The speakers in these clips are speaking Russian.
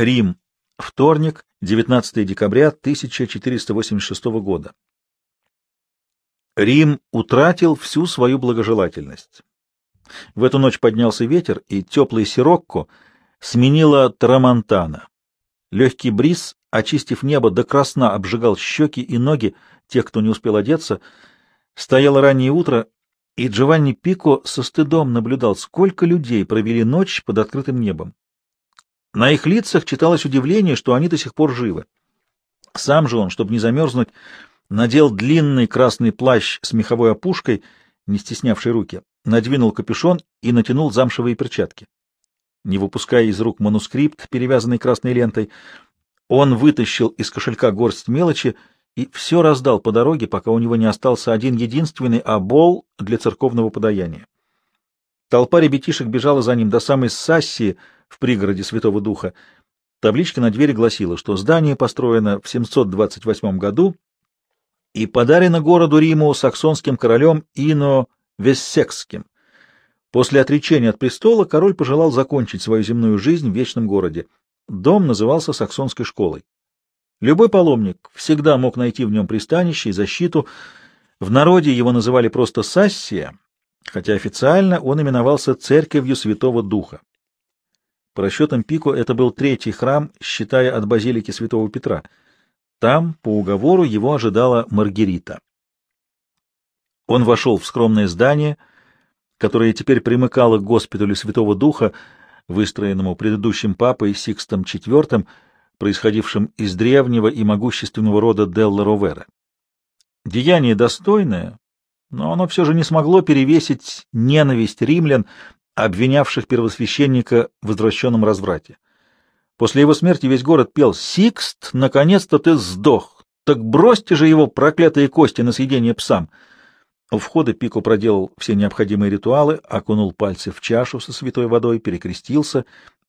Рим. Вторник, 19 декабря 1486 года. Рим утратил всю свою благожелательность. В эту ночь поднялся ветер, и теплый сирокко сменила трамонтана. Легкий бриз, очистив небо, до красна обжигал щеки и ноги тех, кто не успел одеться. Стояло раннее утро, и Джованни Пико со стыдом наблюдал, сколько людей провели ночь под открытым небом. На их лицах читалось удивление, что они до сих пор живы. Сам же он, чтобы не замерзнуть, надел длинный красный плащ с меховой опушкой, не стеснявший руки, надвинул капюшон и натянул замшевые перчатки. Не выпуская из рук манускрипт, перевязанный красной лентой, он вытащил из кошелька горсть мелочи и все раздал по дороге, пока у него не остался один единственный обол для церковного подаяния. Толпа ребятишек бежала за ним до самой Сассии в пригороде Святого Духа. Табличка на двери гласила, что здание построено в 728 году и подарено городу Риму саксонским королем Ино Вессекским. После отречения от престола король пожелал закончить свою земную жизнь в вечном городе. Дом назывался Саксонской школой. Любой паломник всегда мог найти в нем пристанище и защиту. В народе его называли просто Сассия, хотя официально он именовался Церковью Святого Духа. По расчетам Пико это был третий храм, считая от базилики Святого Петра. Там, по уговору, его ожидала Маргарита. Он вошел в скромное здание, которое теперь примыкало к госпиталю Святого Духа, выстроенному предыдущим папой Сикстом IV, происходившим из древнего и могущественного рода Делла Ровера. Деяние достойное, но оно все же не смогло перевесить ненависть римлян, обвинявших первосвященника в возвращенном разврате. После его смерти весь город пел «Сикст, наконец-то ты сдох! Так бросьте же его, проклятые кости, на съедение псам!» У входа Пико проделал все необходимые ритуалы, окунул пальцы в чашу со святой водой, перекрестился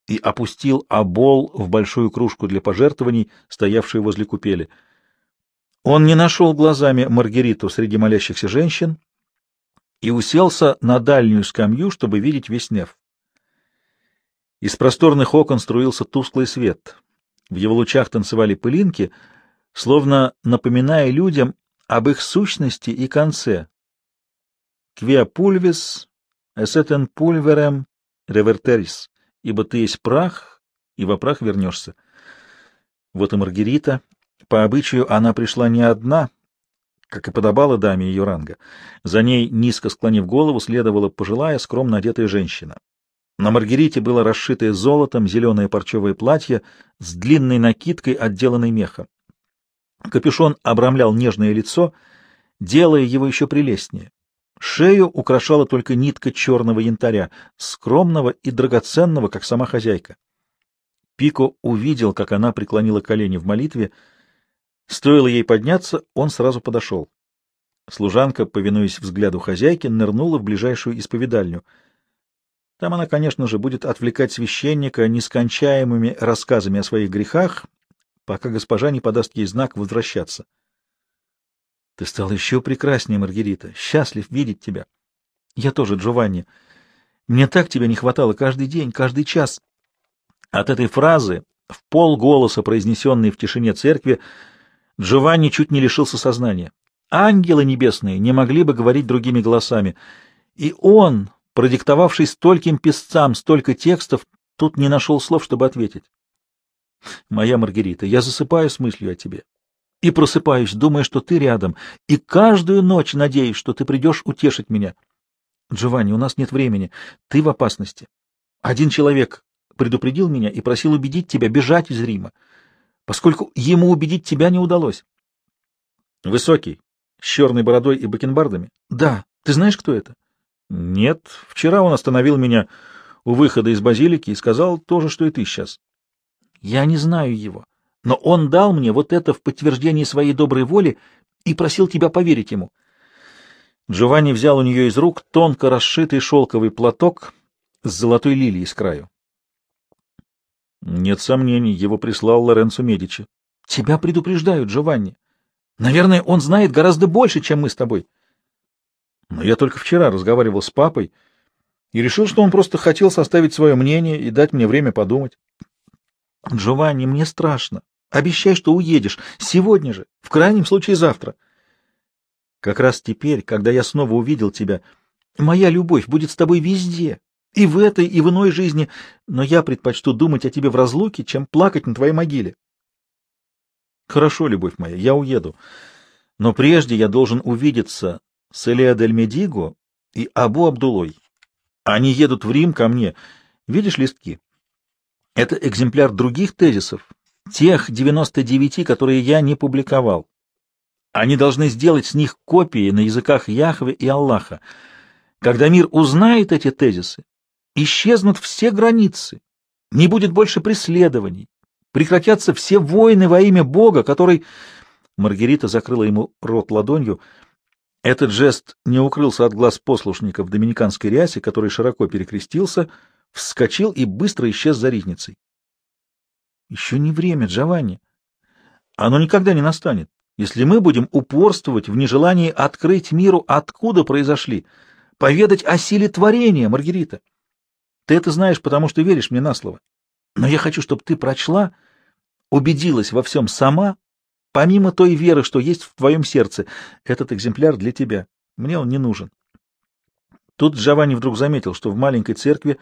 и опустил обол в большую кружку для пожертвований, стоявшую возле купели. Он не нашел глазами Маргариту среди молящихся женщин и уселся на дальнюю скамью, чтобы видеть весь неф. Из просторных окон струился тусклый свет. В его лучах танцевали пылинки, словно напоминая людям об их сущности и конце, Квиа пульвис, эсетен пульверем, ревертерис, ибо ты есть прах, и во прах вернешься. Вот и Маргарита. По обычаю она пришла не одна, как и подобала даме ее ранга. За ней, низко склонив голову, следовала пожилая, скромно одетая женщина. На Маргарите было расшитое золотом зеленое парчевое платье с длинной накидкой, отделанной мехом. Капюшон обрамлял нежное лицо, делая его еще прелестнее. Шею украшала только нитка черного янтаря, скромного и драгоценного, как сама хозяйка. Пико увидел, как она преклонила колени в молитве. Стоило ей подняться, он сразу подошел. Служанка, повинуясь взгляду хозяйки, нырнула в ближайшую исповедальню. Там она, конечно же, будет отвлекать священника нескончаемыми рассказами о своих грехах, пока госпожа не подаст ей знак возвращаться. Ты стала еще прекраснее, Маргарита. Счастлив видеть тебя. Я тоже, Джованни. Мне так тебя не хватало каждый день, каждый час. От этой фразы, в полголоса произнесенной в тишине церкви, Джованни чуть не лишился сознания. Ангелы небесные не могли бы говорить другими голосами. И он, продиктовавший стольким песцам столько текстов, тут не нашел слов, чтобы ответить. Моя Маргарита, я засыпаю с мыслью о тебе и просыпаюсь, думая, что ты рядом, и каждую ночь надеюсь, что ты придешь утешить меня. Джованни, у нас нет времени, ты в опасности. Один человек предупредил меня и просил убедить тебя бежать из Рима, поскольку ему убедить тебя не удалось. Высокий, с черной бородой и бакенбардами? Да. Ты знаешь, кто это? Нет. Вчера он остановил меня у выхода из базилики и сказал то же, что и ты сейчас. Я не знаю его но он дал мне вот это в подтверждение своей доброй воли и просил тебя поверить ему. Джованни взял у нее из рук тонко расшитый шелковый платок с золотой лилией с краю. Нет сомнений, его прислал Лоренцо Медичи. Тебя предупреждают, Джованни. Наверное, он знает гораздо больше, чем мы с тобой. Но я только вчера разговаривал с папой и решил, что он просто хотел составить свое мнение и дать мне время подумать. Джованни, мне страшно. Обещай, что уедешь. Сегодня же, в крайнем случае завтра. Как раз теперь, когда я снова увидел тебя, моя любовь будет с тобой везде, и в этой, и в иной жизни, но я предпочту думать о тебе в разлуке, чем плакать на твоей могиле. Хорошо, любовь моя, я уеду. Но прежде я должен увидеться с Элеа дель Медиго и Абу Абдулой. Они едут в Рим ко мне. Видишь листки? Это экземпляр других тезисов, тех 99, которые я не публиковал. Они должны сделать с них копии на языках Яхве и Аллаха. Когда мир узнает эти тезисы, исчезнут все границы, не будет больше преследований, прекратятся все войны во имя Бога, который... Маргарита закрыла ему рот ладонью. Этот жест не укрылся от глаз послушника в доминиканской рясе, который широко перекрестился, вскочил и быстро исчез за ризницей. Еще не время, Джованни. Оно никогда не настанет, если мы будем упорствовать в нежелании открыть миру, откуда произошли, поведать о силе творения, Маргарита. Ты это знаешь, потому что веришь мне на слово. Но я хочу, чтобы ты прочла, убедилась во всем сама, помимо той веры, что есть в твоем сердце. Этот экземпляр для тебя. Мне он не нужен. Тут Джованни вдруг заметил, что в маленькой церкви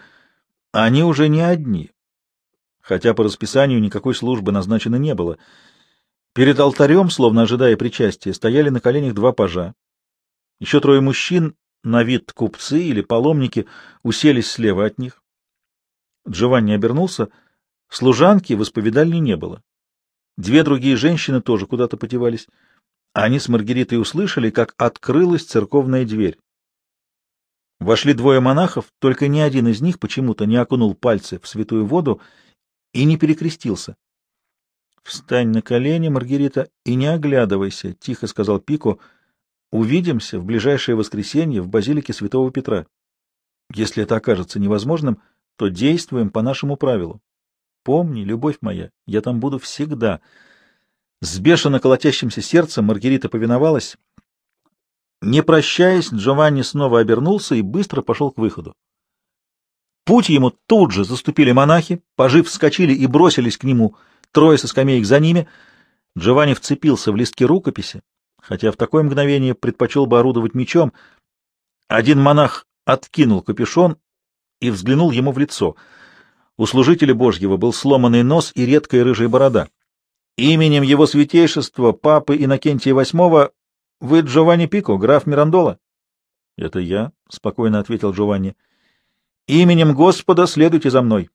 они уже не одни, хотя по расписанию никакой службы назначено не было. Перед алтарем, словно ожидая причастия, стояли на коленях два пажа. Еще трое мужчин, на вид купцы или паломники, уселись слева от них. Джованни обернулся. Служанки в исповедальне не было. Две другие женщины тоже куда-то потевались. Они с Маргаритой услышали, как открылась церковная дверь. Вошли двое монахов, только ни один из них почему-то не окунул пальцы в святую воду и не перекрестился. — Встань на колени, Маргарита, и не оглядывайся, — тихо сказал Пико. — Увидимся в ближайшее воскресенье в базилике святого Петра. Если это окажется невозможным, то действуем по нашему правилу. Помни, любовь моя, я там буду всегда. С бешено колотящимся сердцем Маргарита повиновалась. Не прощаясь, Джованни снова обернулся и быстро пошел к выходу. Путь ему тут же заступили монахи, пожив вскочили и бросились к нему, трое со скамеек за ними. Джованни вцепился в листки рукописи, хотя в такое мгновение предпочел бы орудовать мечом. Один монах откинул капюшон и взглянул ему в лицо. У служителя Божьего был сломанный нос и редкая рыжая борода. Именем его святейшества, папы Иннокентия VIII, вы Джованни Пико, граф Мирандола? — Это я, — спокойно ответил Джованни. — Именем Господа следуйте за мной.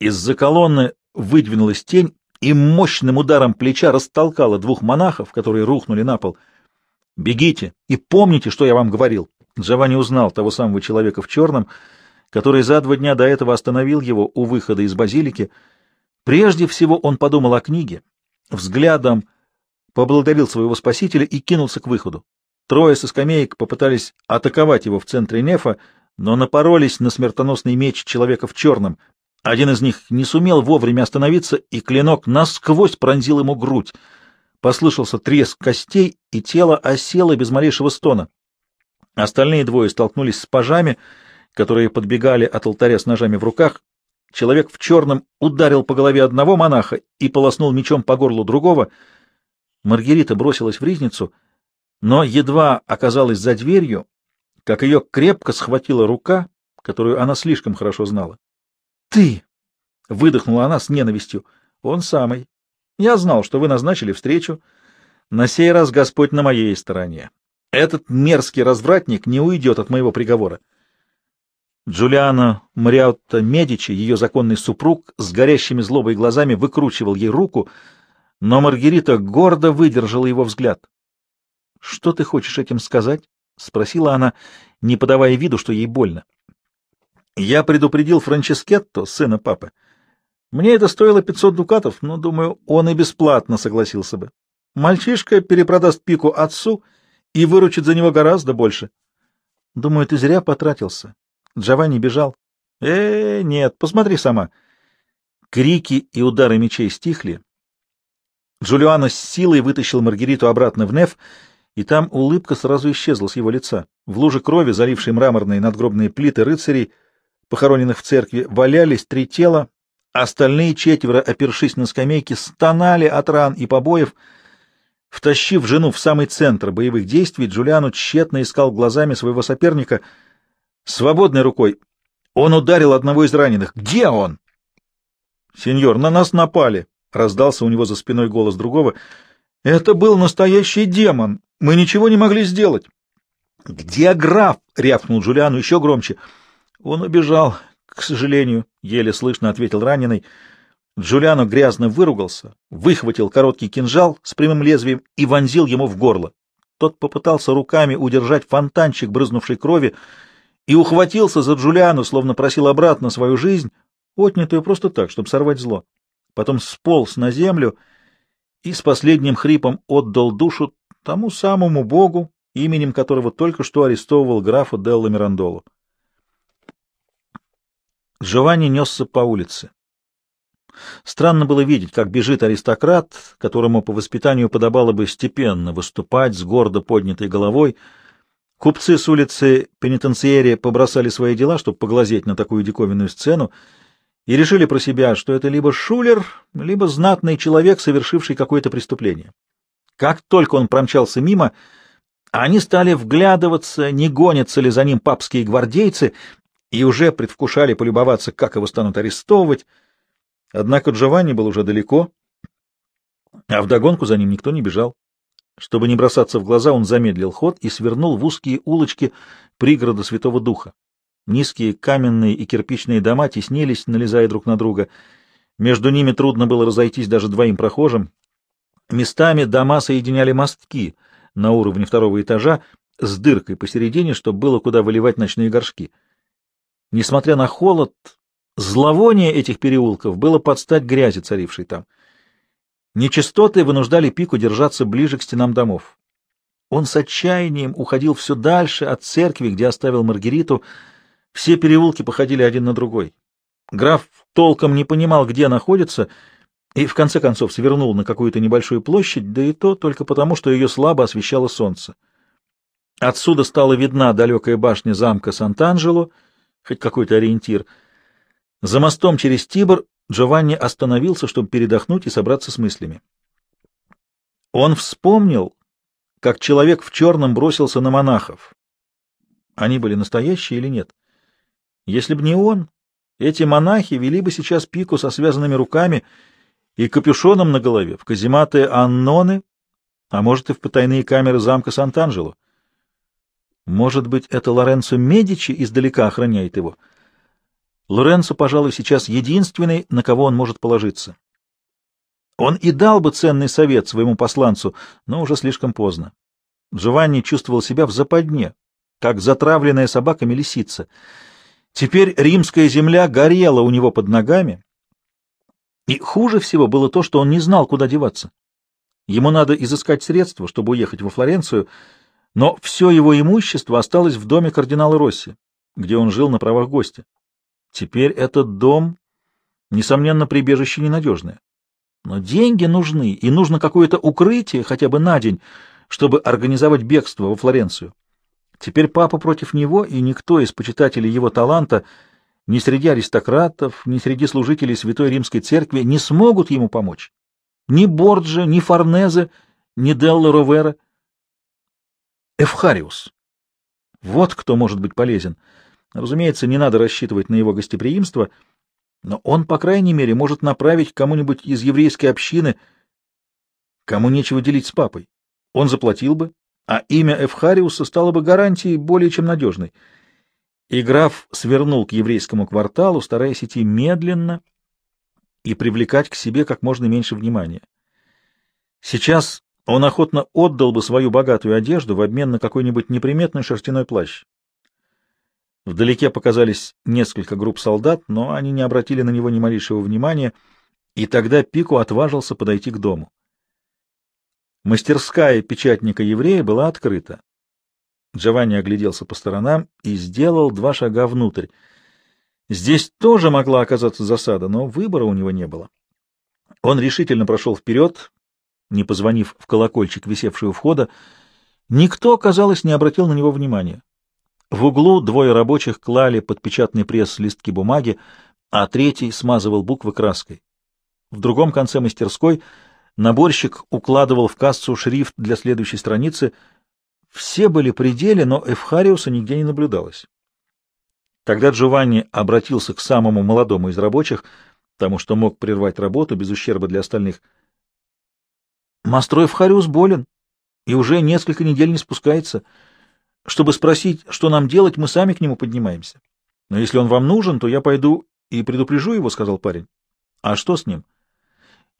Из-за колонны выдвинулась тень и мощным ударом плеча растолкала двух монахов, которые рухнули на пол. — Бегите и помните, что я вам говорил. Джованни узнал того самого человека в черном, который за два дня до этого остановил его у выхода из базилики. Прежде всего он подумал о книге, взглядом поблагодарил своего спасителя и кинулся к выходу. Трое со скамеек попытались атаковать его в центре нефа, но напоролись на смертоносный меч человека в черном. Один из них не сумел вовремя остановиться, и клинок насквозь пронзил ему грудь. Послышался треск костей, и тело осело без малейшего стона. Остальные двое столкнулись с пажами, которые подбегали от алтаря с ножами в руках. Человек в черном ударил по голове одного монаха и полоснул мечом по горлу другого. Маргарита бросилась в ризницу, но едва оказалась за дверью, как ее крепко схватила рука, которую она слишком хорошо знала. «Ты!» — выдохнула она с ненавистью. «Он самый. Я знал, что вы назначили встречу. На сей раз Господь на моей стороне. Этот мерзкий развратник не уйдет от моего приговора. Джулиана Мариотта Медичи, ее законный супруг, с горящими злобой глазами выкручивал ей руку, но Маргарита гордо выдержала его взгляд. — Что ты хочешь этим сказать? — спросила она, не подавая виду, что ей больно. — Я предупредил Франческетто, сына папы. Мне это стоило пятьсот дукатов, но, думаю, он и бесплатно согласился бы. Мальчишка перепродаст пику отцу — и выручит за него гораздо больше. Думаю, ты зря потратился. Джованни бежал. Э, нет, посмотри сама. Крики и удары мечей стихли. Джулиано с силой вытащил Маргариту обратно в Неф, и там улыбка сразу исчезла с его лица. В луже крови, залившей мраморные надгробные плиты рыцарей, похороненных в церкви, валялись три тела, Остальные четверо, опершись на скамейке, стонали от ран и побоев. Втащив жену в самый центр боевых действий, Джулиану тщетно искал глазами своего соперника. Свободной рукой он ударил одного из раненых. «Где он?» «Сеньор, на нас напали!» — раздался у него за спиной голос другого. «Это был настоящий демон! Мы ничего не могли сделать!» «Где граф?» — рявкнул Джулиану еще громче. «Он убежал, к сожалению», — еле слышно ответил раненый. Джулиано грязно выругался, выхватил короткий кинжал с прямым лезвием и вонзил ему в горло. Тот попытался руками удержать фонтанчик брызнувшей крови и ухватился за Джулиану, словно просил обратно свою жизнь, отнятую просто так, чтобы сорвать зло. Потом сполз на землю и с последним хрипом отдал душу тому самому богу, именем которого только что арестовывал графа Делла Мирандолу. Джованни несся по улице. Странно было видеть, как бежит аристократ, которому по воспитанию подобало бы степенно выступать с гордо поднятой головой. Купцы с улицы пенитенциерия побросали свои дела, чтобы поглазеть на такую диковинную сцену, и решили про себя, что это либо шулер, либо знатный человек, совершивший какое-то преступление. Как только он промчался мимо, они стали вглядываться, не гонятся ли за ним папские гвардейцы, и уже предвкушали полюбоваться, как его станут арестовывать. Однако Джованни был уже далеко, а вдогонку за ним никто не бежал. Чтобы не бросаться в глаза, он замедлил ход и свернул в узкие улочки пригорода Святого Духа. Низкие каменные и кирпичные дома теснились, налезая друг на друга. Между ними трудно было разойтись даже двоим прохожим. Местами дома соединяли мостки — на уровне второго этажа с дыркой посередине, чтобы было куда выливать ночные горшки. Несмотря на холод, зловоние этих переулков было под стать грязи, царившей там. Нечистоты вынуждали Пику держаться ближе к стенам домов. Он с отчаянием уходил все дальше от церкви, где оставил Маргариту. Все переулки походили один на другой. Граф толком не понимал, где находится, и в конце концов свернул на какую-то небольшую площадь, да и то только потому, что ее слабо освещало солнце. Отсюда стала видна далекая башня замка Сант-Анджело, хоть какой-то ориентир. За мостом через Тибр Джованни остановился, чтобы передохнуть и собраться с мыслями. Он вспомнил, как человек в черном бросился на монахов. Они были настоящие или нет? Если бы не он, эти монахи вели бы сейчас пику со связанными руками и капюшоном на голове в казематы Анноны, а может и в потайные камеры замка Сант-Анджело. Может быть, это Лоренцо Медичи издалека охраняет его. Лоренцо, пожалуй, сейчас единственный, на кого он может положиться. Он и дал бы ценный совет своему посланцу, но уже слишком поздно. Джованни чувствовал себя в западне, как затравленная собака лисица. Теперь римская земля горела у него под ногами, и хуже всего было то, что он не знал, куда деваться. Ему надо изыскать средства, чтобы уехать во Флоренцию, но все его имущество осталось в доме кардинала Росси, где он жил на правах гостя. Теперь этот дом, несомненно, прибежище ненадежное. Но деньги нужны, и нужно какое-то укрытие хотя бы на день, чтобы организовать бегство во Флоренцию. Теперь папа против него, и никто из почитателей его таланта — ни среди аристократов, ни среди служителей Святой Римской Церкви не смогут ему помочь. Ни Борджа, ни Форнезе, ни Делла Ровера. Эфхариус. Вот кто может быть полезен. Разумеется, не надо рассчитывать на его гостеприимство, но он, по крайней мере, может направить кому-нибудь из еврейской общины, кому нечего делить с папой. Он заплатил бы, а имя Эфхариуса стало бы гарантией более чем надежной — и граф свернул к еврейскому кварталу, стараясь идти медленно и привлекать к себе как можно меньше внимания. Сейчас он охотно отдал бы свою богатую одежду в обмен на какой-нибудь неприметный шерстяной плащ. Вдалеке показались несколько групп солдат, но они не обратили на него ни малейшего внимания, и тогда Пико отважился подойти к дому. Мастерская печатника-еврея была открыта. Джованни огляделся по сторонам и сделал два шага внутрь. Здесь тоже могла оказаться засада, но выбора у него не было. Он решительно прошел вперед, не позвонив в колокольчик, висевший у входа. Никто, казалось, не обратил на него внимания. В углу двое рабочих клали под печатный пресс листки бумаги, а третий смазывал буквы краской. В другом конце мастерской наборщик укладывал в кассу шрифт для следующей страницы. Все были при деле, но Эвхариуса нигде не наблюдалось. Тогда Джованни обратился к самому молодому из рабочих, тому, что мог прервать работу без ущерба для остальных. «Мастер Эвхариус болен и уже несколько недель не спускается. Чтобы спросить, что нам делать, мы сами к нему поднимаемся. Но если он вам нужен, то я пойду и предупрежу его, — сказал парень. — А что с ним?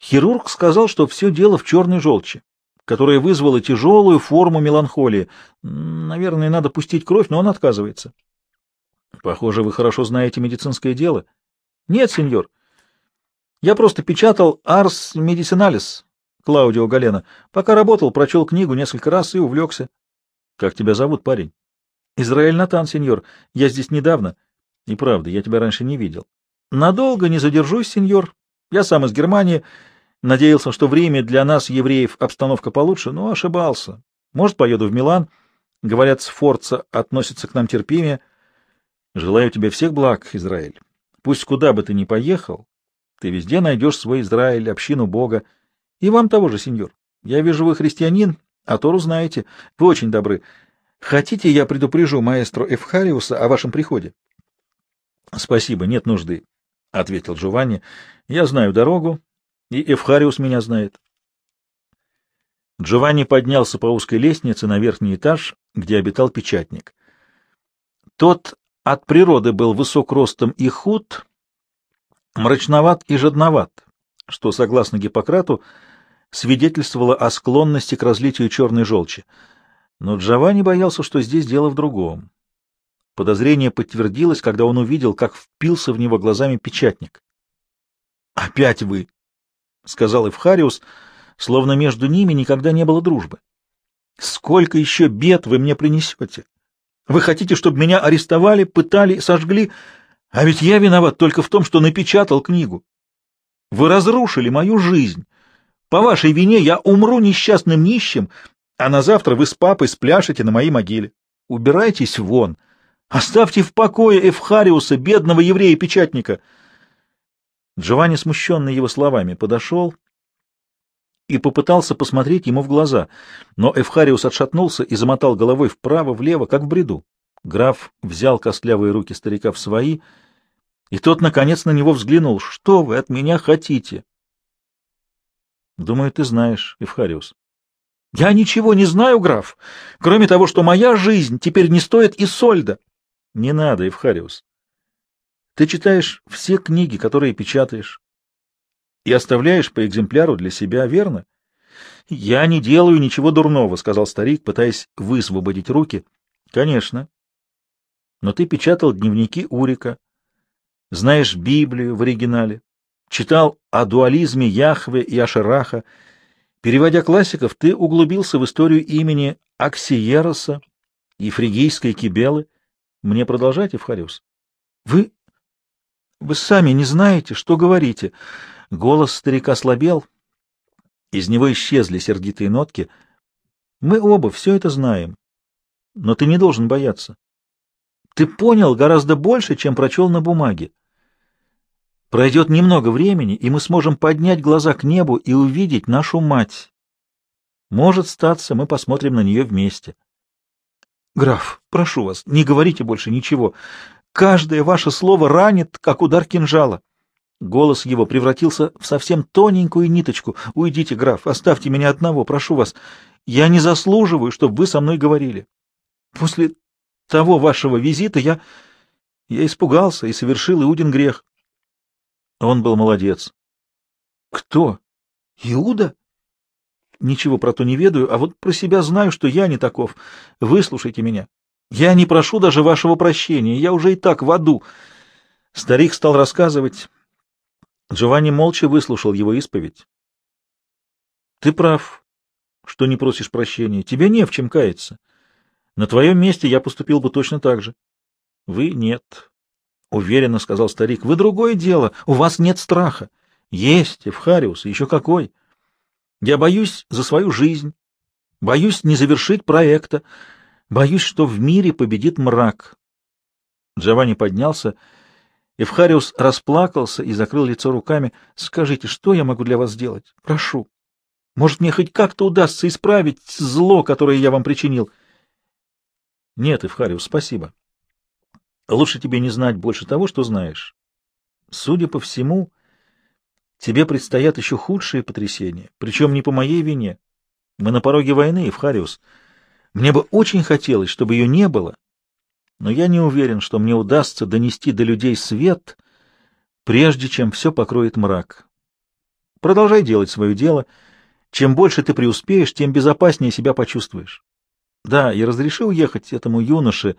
Хирург сказал, что все дело в черной желчи, которая вызвала тяжелую форму меланхолии. Наверное, надо пустить кровь, но он отказывается. — Похоже, вы хорошо знаете медицинское дело. — Нет, сеньор. Я просто печатал «Арс Медициналис» Клаудио Галена. Пока работал, прочел книгу несколько раз и увлекся. — Как тебя зовут, парень? — Израиль Натан, сеньор. Я здесь недавно. — И правда, я тебя раньше не видел. — Надолго не задержусь, сеньор. Я сам из Германии. Надеялся, что время для нас, евреев, обстановка получше, но ошибался. Может, поеду в Милан. Говорят, Сфорца относится к нам терпимее. Желаю тебе всех благ, Израиль. Пусть куда бы ты ни поехал, ты везде найдешь свой Израиль, общину Бога. И вам того же, сеньор. Я вижу, вы христианин, а Тору знаете. Вы очень добры. Хотите, я предупрежу маэстро Эфхариуса о вашем приходе? — Спасибо, нет нужды, — ответил Джованни. — Я знаю дорогу, и Эфхариус меня знает. Джованни поднялся по узкой лестнице на верхний этаж, где обитал печатник. Тот от природы был высок ростом и худ, мрачноват и жадноват, что, согласно Гиппократу, свидетельствовало о склонности к разлитию черной желчи. Но Джованни боялся, что здесь дело в другом. Подозрение подтвердилось, когда он увидел, как впился в него глазами печатник. — Опять вы! — сказал Эвхариус, словно между ними никогда не было дружбы. — Сколько еще бед вы мне принесете? Вы хотите, чтобы меня арестовали, пытали, сожгли? А ведь я виноват только в том, что напечатал книгу. Вы разрушили мою жизнь. По вашей вине я умру несчастным нищим, а на завтра вы с папой спляшете на моей могиле. Убирайтесь вон. Оставьте в покое Эвхариуса, бедного еврея-печатника. Джованни, смущенный его словами, подошел и попытался посмотреть ему в глаза, но Эвхариус отшатнулся и замотал головой вправо-влево, как в бреду. Граф взял костлявые руки старика в свои, и тот, наконец, на него взглянул. — Что вы от меня хотите? — Думаю, ты знаешь, Эвхариус. — Я ничего не знаю, граф, кроме того, что моя жизнь теперь не стоит и сольда. — Не надо, Евхариус. Ты читаешь все книги, которые печатаешь, и оставляешь по экземпляру для себя, верно? — Я не делаю ничего дурного, — сказал старик, пытаясь высвободить руки. — Конечно. Но ты печатал дневники Урика, знаешь Библию в оригинале, читал о дуализме Яхве и Ашераха. Переводя классиков, ты углубился в историю имени Аксиероса и фригийской Кибелы. Мне продолжать, Евхариус? Вы... Вы сами не знаете, что говорите. Голос старика слабел. Из него исчезли сердитые нотки. Мы оба все это знаем. Но ты не должен бояться. Ты понял гораздо больше, чем прочел на бумаге. Пройдет немного времени, и мы сможем поднять глаза к небу и увидеть нашу мать. Может статься, мы посмотрим на нее вместе. Граф, прошу вас, не говорите больше ничего. Каждое ваше слово ранит, как удар кинжала. Голос его превратился в совсем тоненькую ниточку. Уйдите, граф, оставьте меня одного, прошу вас. Я не заслуживаю, чтобы вы со мной говорили. После того вашего визита я... Я испугался и совершил Иудин грех. Он был молодец. Кто? Иуда? Ничего про то не ведаю, а вот про себя знаю, что я не таков. Выслушайте меня. Я не прошу даже вашего прощения, я уже и так в аду. Старик стал рассказывать. Джованни молча выслушал его исповедь. Ты прав, что не просишь прощения. Тебе не в чем каяться. На твоем месте я поступил бы точно так же. Вы нет, — уверенно сказал старик. Вы другое дело, у вас нет страха. Есть, Эвхариус, еще какой. Я боюсь за свою жизнь, боюсь не завершить проекта, боюсь, что в мире победит мрак. Джованни поднялся. Эвхариус расплакался и закрыл лицо руками. «Скажите, что я могу для вас сделать? Прошу. Может, мне хоть как-то удастся исправить зло, которое я вам причинил?» «Нет, Эвхариус, спасибо. Лучше тебе не знать больше того, что знаешь. Судя по всему, тебе предстоят еще худшие потрясения, причем не по моей вине. Мы на пороге войны, Эвхариус. Мне бы очень хотелось, чтобы ее не было, но я не уверен, что мне удастся донести до людей свет, прежде чем все покроет мрак. Продолжай делать свое дело. Чем больше ты преуспеешь, тем безопаснее себя почувствуешь. Да, я разрешил ехать этому юноше,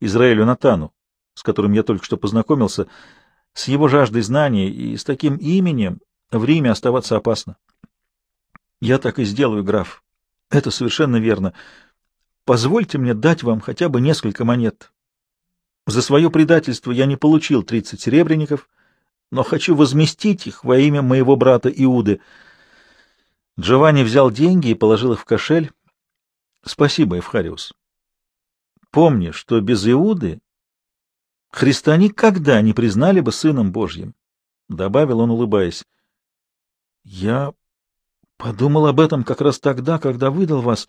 Израилю Натану, с которым я только что познакомился, с его жаждой знаний и с таким именем в Риме оставаться опасно. Я так и сделаю, граф. Это совершенно верно. Позвольте мне дать вам хотя бы несколько монет. За свое предательство я не получил тридцать серебряников, но хочу возместить их во имя моего брата Иуды. Джованни взял деньги и положил их в кошель. Спасибо, Эвхариус. Помни, что без Иуды Христа никогда не признали бы сыном Божьим, — добавил он, улыбаясь. — Я подумал об этом как раз тогда, когда выдал вас.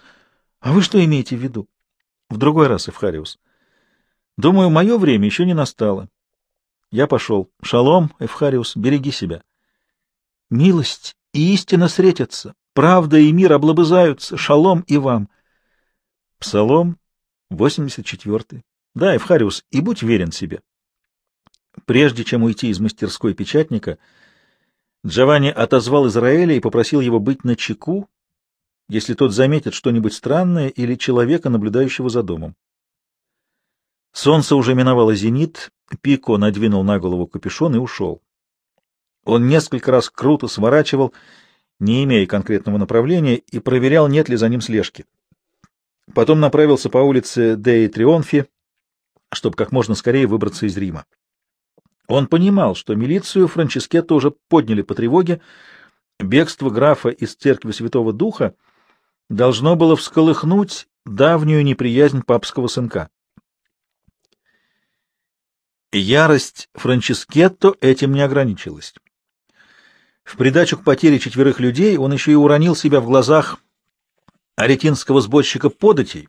А вы что имеете в виду? — В другой раз, Эвхариус. Думаю, мое время еще не настало. Я пошел. Шалом, Эвхариус, береги себя. Милость и истина встретятся, правда и мир облобызаются. Шалом и вам. Псалом 84. Да, Эвхариус, и будь верен себе. Прежде чем уйти из мастерской печатника, Джованни отозвал Израиля и попросил его быть на чеку, если тот заметит что-нибудь странное или человека, наблюдающего за домом. Солнце уже миновало зенит, Пико надвинул на голову капюшон и ушел. Он несколько раз круто сворачивал, не имея конкретного направления, и проверял, нет ли за ним слежки. Потом направился по улице Деи Трионфи, чтобы как можно скорее выбраться из Рима. Он понимал, что милицию Франческетто уже подняли по тревоге, бегство графа из церкви Святого Духа должно было всколыхнуть давнюю неприязнь папского сынка. Ярость Франческетто этим не ограничилась. В придачу к потере четверых людей он еще и уронил себя в глазах аретинского сборщика податей,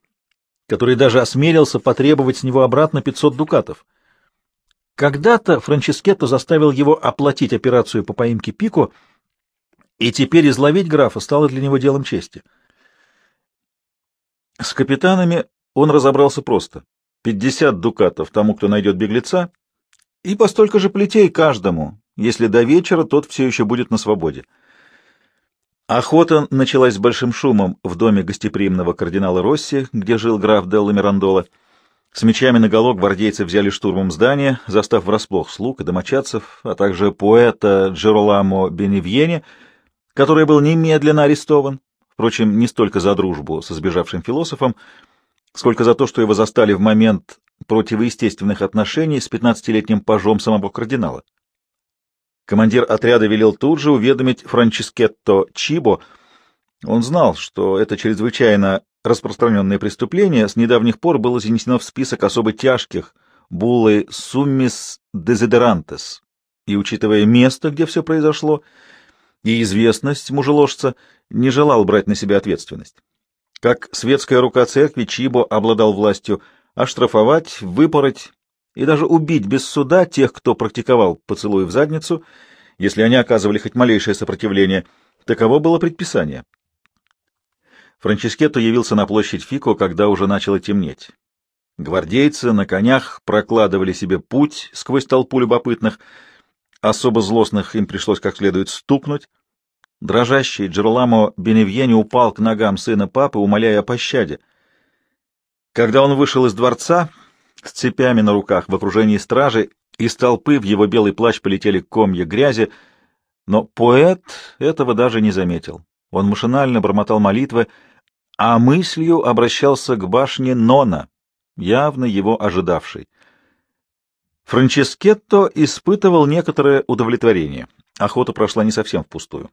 который даже осмелился потребовать с него обратно 500 дукатов. Когда-то Франческетто заставил его оплатить операцию по поимке Пико, и теперь изловить графа стало для него делом чести. С капитанами он разобрался просто. 50 дукатов тому, кто найдет беглеца, и по столько же плетей каждому, если до вечера тот все еще будет на свободе. Охота началась с большим шумом в доме гостеприимного кардинала Росси, где жил граф Делла Мирандола. С мечами наголо гвардейцы взяли штурмом здание, застав врасплох слуг и домочадцев, а также поэта Джероламо Беневьене, который был немедленно арестован, впрочем, не столько за дружбу со сбежавшим философом, сколько за то, что его застали в момент противоестественных отношений с пятнадцатилетним пажом самого кардинала. Командир отряда велел тут же уведомить Франческетто Чибо. Он знал, что это чрезвычайно распространенное преступление с недавних пор было занесено в список особо тяжких буллы «Суммис дезидерантес», и, учитывая место, где все произошло, и известность мужеложца, не желал брать на себя ответственность. Как светская рука церкви, Чибо обладал властью оштрафовать, выпороть и даже убить без суда тех, кто практиковал поцелуй в задницу, если они оказывали хоть малейшее сопротивление. Таково было предписание. Франческетто явился на площадь Фико, когда уже начало темнеть. Гвардейцы на конях прокладывали себе путь сквозь толпу любопытных. Особо злостных им пришлось как следует стукнуть. Дрожащий Джероламо Беневьени упал к ногам сына папы, умоляя о пощаде. Когда он вышел из дворца с цепями на руках в окружении стражи, из толпы в его белый плащ полетели комья грязи, но поэт этого даже не заметил. Он машинально бормотал молитвы, а мыслью обращался к башне Нона, явно его ожидавшей. Франческетто испытывал некоторое удовлетворение. Охота прошла не совсем впустую.